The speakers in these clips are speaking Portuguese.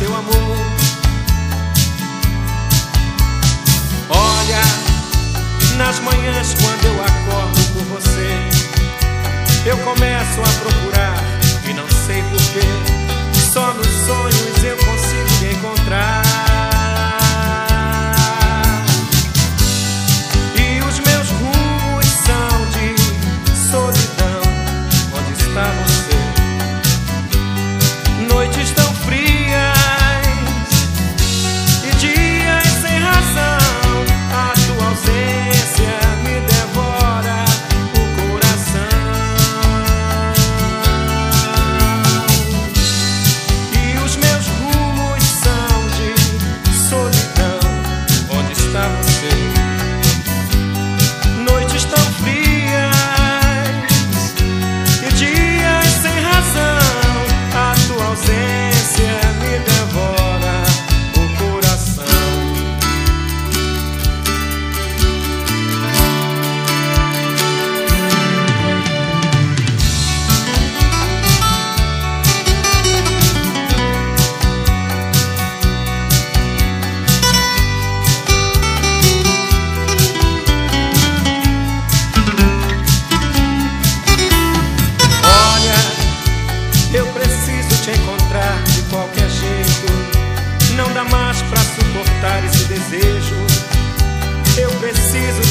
teu amor. Olha, nas manhãs quando eu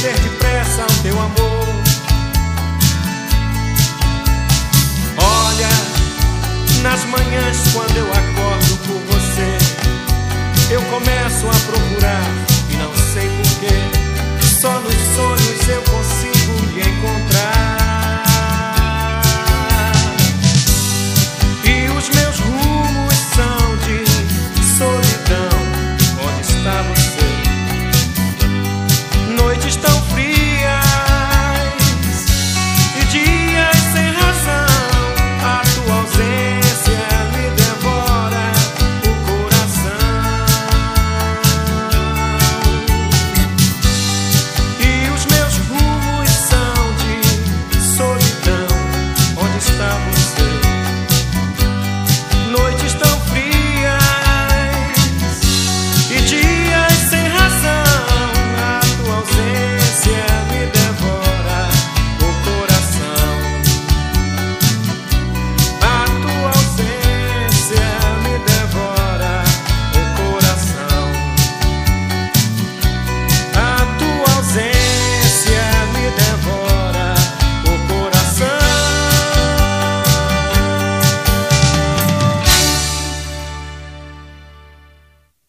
vencer depressa o teu amor. Olha, nas manhãs quando eu acordo por você, eu começo a procurar e não sei por